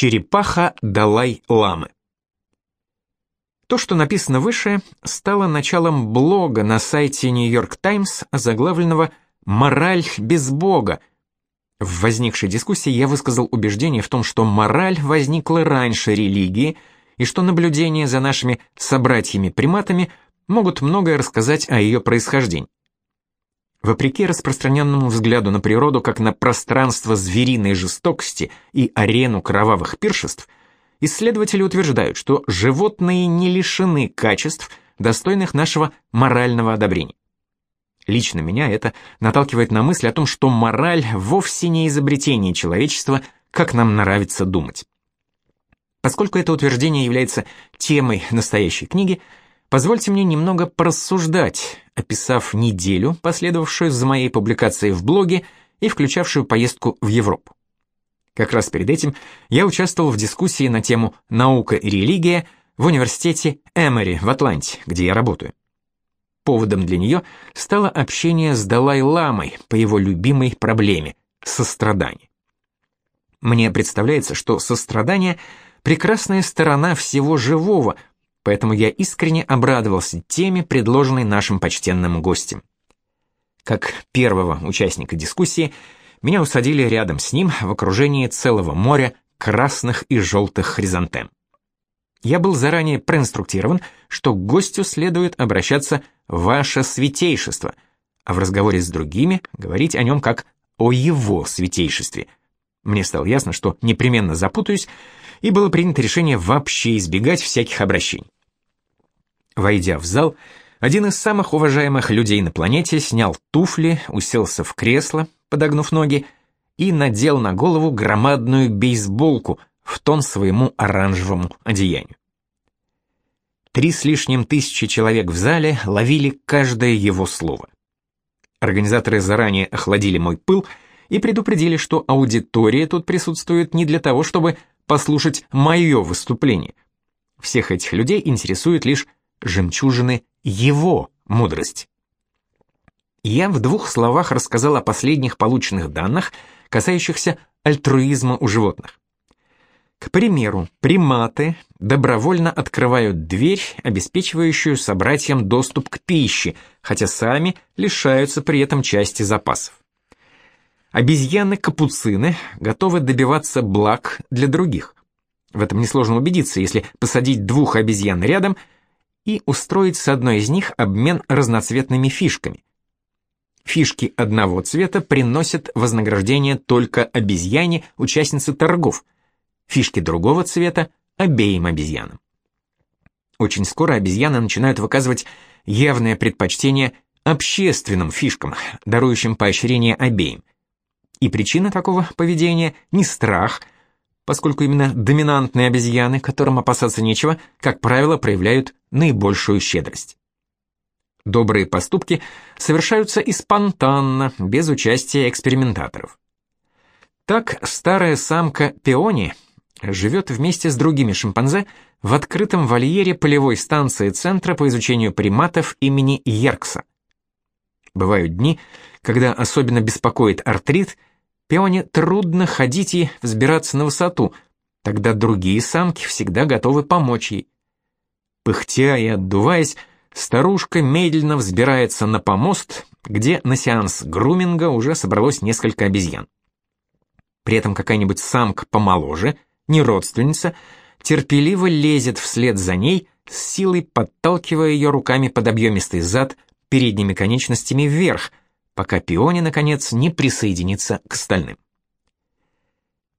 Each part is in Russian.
Черепаха Далай-ламы. То, что написано выше, стало началом блога на сайте York Times, заглавленного «Мораль без Бога». В возникшей дискуссии я высказал убеждение в том, что мораль возникла раньше религии, и что наблюдения за нашими собратьями-приматами могут многое рассказать о ее происхождении. Вопреки распространенному взгляду на природу как на пространство звериной жестокости и арену кровавых пиршеств, исследователи утверждают, что животные не лишены качеств, достойных нашего морального одобрения. Лично меня это наталкивает на мысль о том, что мораль вовсе не изобретение человечества, как нам нравится думать. Поскольку это утверждение является темой настоящей книги, Позвольте мне немного порассуждать, описав неделю, последовавшую за моей публикацией в блоге и включавшую поездку в Европу. Как раз перед этим я участвовал в дискуссии на тему «Наука и религия» в университете Эмори в Атланте, где я работаю. Поводом для нее стало общение с Далай-ламой по его любимой проблеме – сострадание. Мне представляется, что сострадание – прекрасная сторона всего живого – поэтому я искренне обрадовался теме, предложенной нашим почтенным гостем. Как первого участника дискуссии, меня усадили рядом с ним в окружении целого моря красных и желтых хризантем. Я был заранее проинструктирован, что к гостю следует обращаться «Ваше святейшество», а в разговоре с другими говорить о нем как о его святейшестве. Мне стало ясно, что непременно запутаюсь, и было принято решение вообще избегать всяких обращений. Войдя в зал, один из самых уважаемых людей на планете снял туфли, уселся в кресло, подогнув ноги, и надел на голову громадную бейсболку в тон своему оранжевому одеянию. Три с лишним тысячи человек в зале ловили каждое его слово. Организаторы заранее охладили мой пыл и предупредили, что аудитория тут присутствует не для того, чтобы послушать мое выступление. Всех этих людей интересует лишь жемчужины его мудрость. Я в двух словах рассказал о последних полученных данных, касающихся альтруизма у животных. К примеру, приматы добровольно открывают дверь, обеспечивающую собратьям доступ к пище, хотя сами лишаются при этом части запасов. Обезьяны-капуцины готовы добиваться благ для других. В этом несложно убедиться, если посадить двух обезьян рядом – и устроить с одной из них обмен разноцветными фишками. Фишки одного цвета приносят вознаграждение только обезьяне, участнице торгов, фишки другого цвета – обеим обезьянам. Очень скоро обезьяны начинают выказывать явное предпочтение общественным фишкам, дарующим поощрение обеим. И причина такого поведения не страх – поскольку именно доминантные обезьяны, которым опасаться нечего, как правило, проявляют наибольшую щедрость. Добрые поступки совершаются и спонтанно, без участия экспериментаторов. Так старая самка пиони живет вместе с другими шимпанзе в открытом вольере полевой станции Центра по изучению приматов имени Еркса. Бывают дни, когда особенно беспокоит артрит – Пионе трудно ходить и взбираться на высоту, тогда другие самки всегда готовы помочь ей. Пыхтя и отдуваясь, старушка медленно взбирается на помост, где на сеанс груминга уже собралось несколько обезьян. При этом какая-нибудь самка помоложе, не родственница, терпеливо лезет вслед за ней, с силой подталкивая ее руками под объемистый зад передними конечностями вверх – пока пиони, наконец, не присоединится к остальным.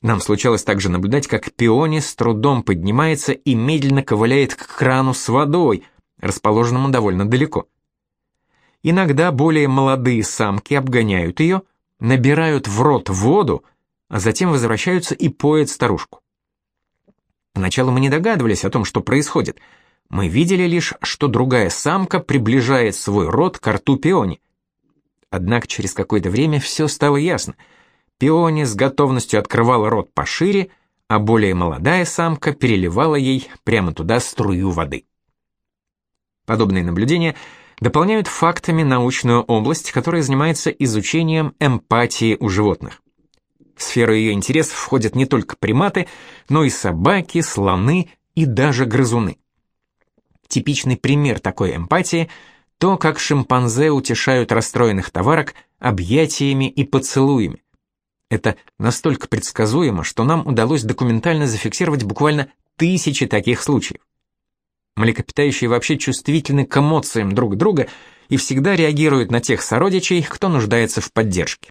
Нам случалось также наблюдать, как пиони с трудом поднимается и медленно ковыляет к крану с водой, расположенному довольно далеко. Иногда более молодые самки обгоняют ее, набирают в рот воду, а затем возвращаются и поят старушку. Поначалу мы не догадывались о том, что происходит. Мы видели лишь, что другая самка приближает свой рот к рту пиони. Однако через какое-то время все стало ясно. Пиони с готовностью открывала рот пошире, а более молодая самка переливала ей прямо туда струю воды. Подобные наблюдения дополняют фактами научную область, которая занимается изучением эмпатии у животных. В сферу ее интересов входят не только приматы, но и собаки, слоны и даже грызуны. Типичный пример такой эмпатии – то, как шимпанзе утешают расстроенных товарок объятиями и поцелуями. Это настолько предсказуемо, что нам удалось документально зафиксировать буквально тысячи таких случаев. Млекопитающие вообще чувствительны к эмоциям друг друга и всегда реагируют на тех сородичей, кто нуждается в поддержке.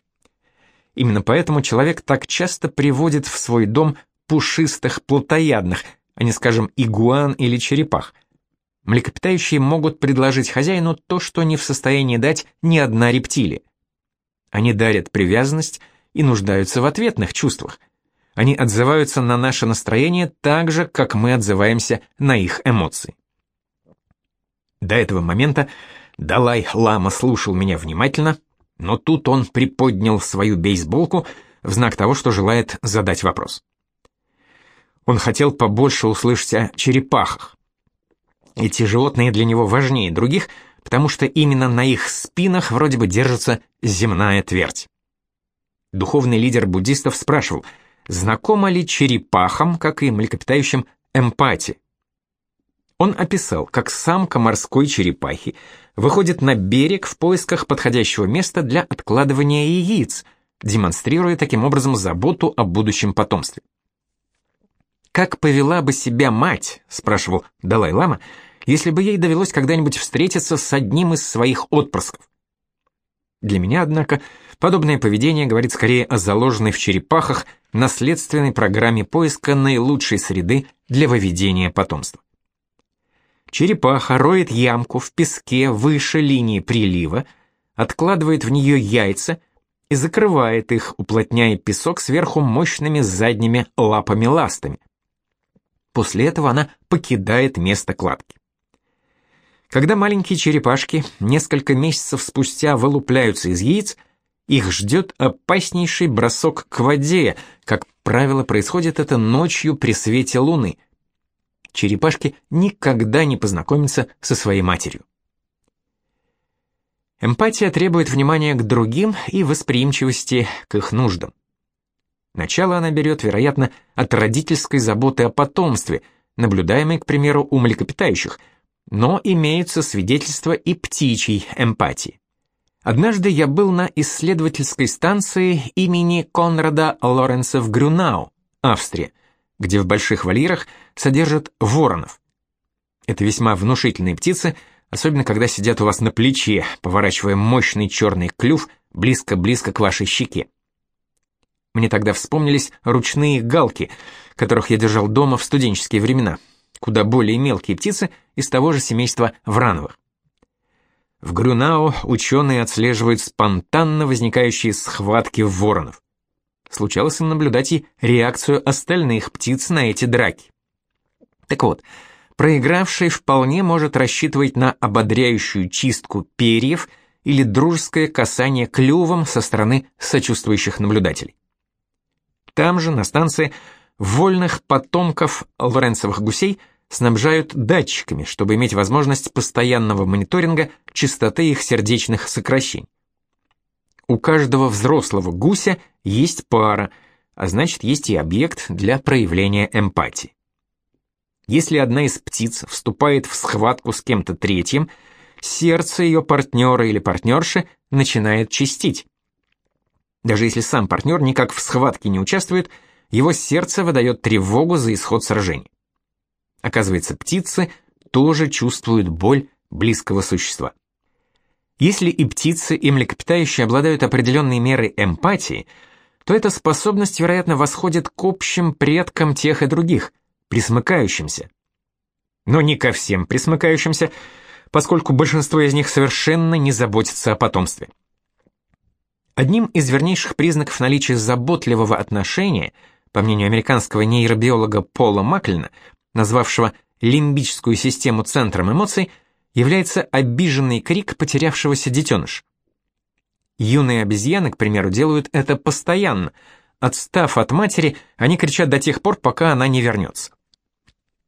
Именно поэтому человек так часто приводит в свой дом пушистых плотоядных, а не, скажем, игуан или черепах. Млекопитающие могут предложить хозяину то, что не в состоянии дать ни одна рептилия. Они дарят привязанность и нуждаются в ответных чувствах. Они отзываются на наше настроение так же, как мы отзываемся на их эмоции. До этого момента Далай-лама слушал меня внимательно, но тут он приподнял свою бейсболку в знак того, что желает задать вопрос. Он хотел побольше услышать о черепахах. Эти животные для него важнее других, потому что именно на их спинах вроде бы держится земная твердь. Духовный лидер буддистов спрашивал, знакома ли черепахам, как и млекопитающим, эмпатия. Он описал, как самка морской черепахи выходит на берег в поисках подходящего места для откладывания яиц, демонстрируя таким образом заботу о будущем потомстве. «Как повела бы себя мать?» – спрашивал Далай-лама, если бы ей довелось когда-нибудь встретиться с одним из своих отпрысков. Для меня, однако, подобное поведение говорит скорее о заложенной в черепахах наследственной программе поиска наилучшей среды для выведения потомства. Черепаха роет ямку в песке выше линии прилива, откладывает в нее яйца и закрывает их, уплотняя песок сверху мощными задними лапами-ластами. После этого она покидает место кладки. Когда маленькие черепашки несколько месяцев спустя вылупляются из яиц, их ждет опаснейший бросок к воде, как правило, происходит это ночью при свете луны. Черепашки никогда не познакомятся со своей матерью. Эмпатия требует внимания к другим и восприимчивости к их нуждам. Начало она берет, вероятно, от родительской заботы о потомстве, наблюдаемой, к примеру, у млекопитающих, но имеются свидетельства и птичьей эмпатии. Однажды я был на исследовательской станции имени Конрада Лоренса в Грюнау, Австрия, где в больших вольерах содержат воронов. Это весьма внушительные птицы, особенно когда сидят у вас на плече, поворачивая мощный черный клюв близко-близко к вашей щеке. Мне тогда вспомнились ручные галки, которых я держал дома в студенческие времена, куда более мелкие птицы из того же семейства врановых. В Грюнау ученые отслеживают спонтанно возникающие схватки воронов. Случалось им наблюдать и реакцию остальных птиц на эти драки. Так вот, проигравший вполне может рассчитывать на ободряющую чистку перьев или дружеское касание клювом со стороны сочувствующих наблюдателей. Там же, на станции, вольных потомков лоренцевых гусей снабжают датчиками, чтобы иметь возможность постоянного мониторинга частоты их сердечных сокращений. У каждого взрослого гуся есть пара, а значит, есть и объект для проявления эмпатии. Если одна из птиц вступает в схватку с кем-то третьим, сердце ее партнера или партнерши начинает чистить. Даже если сам партнер никак в схватке не участвует, его сердце выдает тревогу за исход сражения. Оказывается, птицы тоже чувствуют боль близкого существа. Если и птицы, и млекопитающие обладают определенной мерой эмпатии, то эта способность, вероятно, восходит к общим предкам тех и других, присмыкающимся. Но не ко всем присмыкающимся, поскольку большинство из них совершенно не заботится о потомстве. Одним из вернейших признаков наличия заботливого отношения, по мнению американского нейробиолога Пола Маклина, назвавшего лимбическую систему центром эмоций, является обиженный крик потерявшегося детеныша. Юные обезьяны, к примеру, делают это постоянно. Отстав от матери, они кричат до тех пор, пока она не вернется.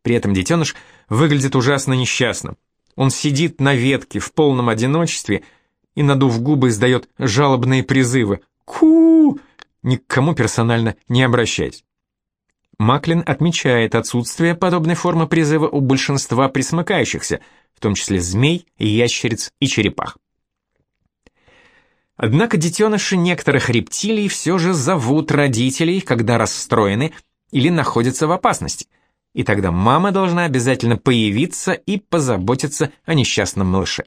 При этом детеныш выглядит ужасно несчастным. Он сидит на ветке в полном одиночестве и, надув губы, издает жалобные призывы. «Ку! ни к кому персонально не обращаясь. Маклин отмечает отсутствие подобной формы призыва у большинства присмыкающихся, в том числе змей, ящериц и черепах. Однако детеныши некоторых рептилий все же зовут родителей, когда расстроены или находятся в опасности, и тогда мама должна обязательно появиться и позаботиться о несчастном малыше.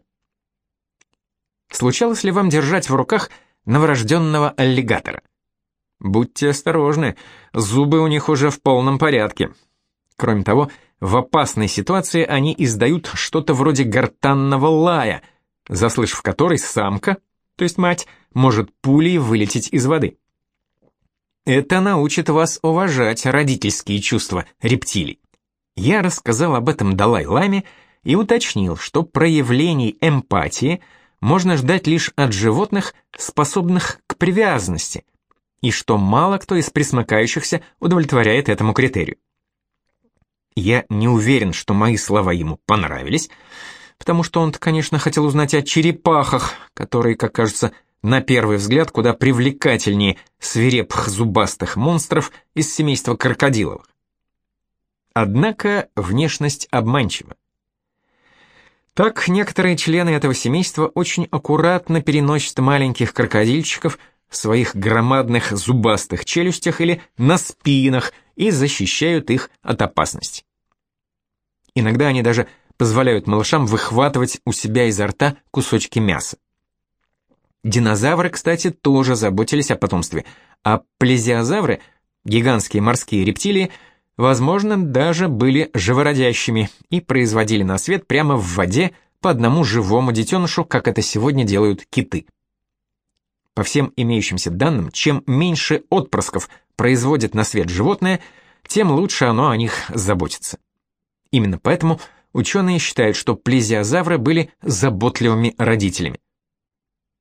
Случалось ли вам держать в руках новорожденного аллигатора? Будьте осторожны, зубы у них уже в полном порядке. Кроме того, в опасной ситуации они издают что-то вроде гортанного лая, заслышав который самка, то есть мать, может пулей вылететь из воды. Это научит вас уважать родительские чувства рептилий. Я рассказал об этом Далай-ламе и уточнил, что проявлений эмпатии можно ждать лишь от животных, способных к привязанности – и что мало кто из присмыкающихся удовлетворяет этому критерию. Я не уверен, что мои слова ему понравились, потому что он конечно, хотел узнать о черепахах, которые, как кажется, на первый взгляд куда привлекательнее свирепых зубастых монстров из семейства крокодиловых. Однако внешность обманчива. Так некоторые члены этого семейства очень аккуратно переносят маленьких крокодильчиков в своих громадных зубастых челюстях или на спинах и защищают их от опасности. Иногда они даже позволяют малышам выхватывать у себя изо рта кусочки мяса. Динозавры, кстати, тоже заботились о потомстве, а плезиозавры, гигантские морские рептилии, возможно, даже были живородящими и производили на свет прямо в воде по одному живому детенышу, как это сегодня делают киты. По всем имеющимся данным, чем меньше отпрысков производит на свет животное, тем лучше оно о них заботится. Именно поэтому ученые считают, что плезиозавры были заботливыми родителями.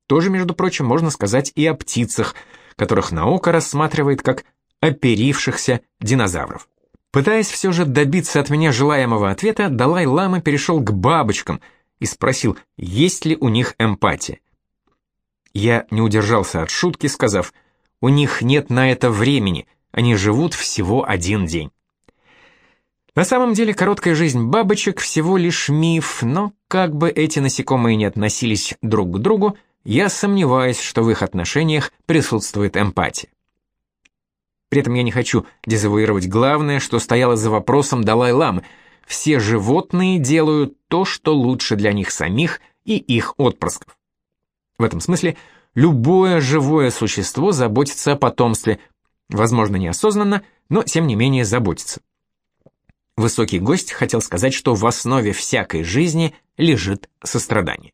Тоже, между прочим, можно сказать и о птицах, которых наука рассматривает как оперившихся динозавров. Пытаясь все же добиться от меня желаемого ответа, Далай-лама перешел к бабочкам и спросил, есть ли у них эмпатия. Я не удержался от шутки, сказав, «У них нет на это времени, они живут всего один день». На самом деле короткая жизнь бабочек всего лишь миф, но как бы эти насекомые не относились друг к другу, я сомневаюсь, что в их отношениях присутствует эмпатия. При этом я не хочу дезавуировать главное, что стояло за вопросом Далай-ламы. Все животные делают то, что лучше для них самих и их отпрысков. В этом смысле любое живое существо заботится о потомстве, возможно, неосознанно, но тем не менее заботится. Высокий гость хотел сказать, что в основе всякой жизни лежит сострадание.